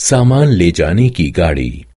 सामान ले जाने की गाड़ी।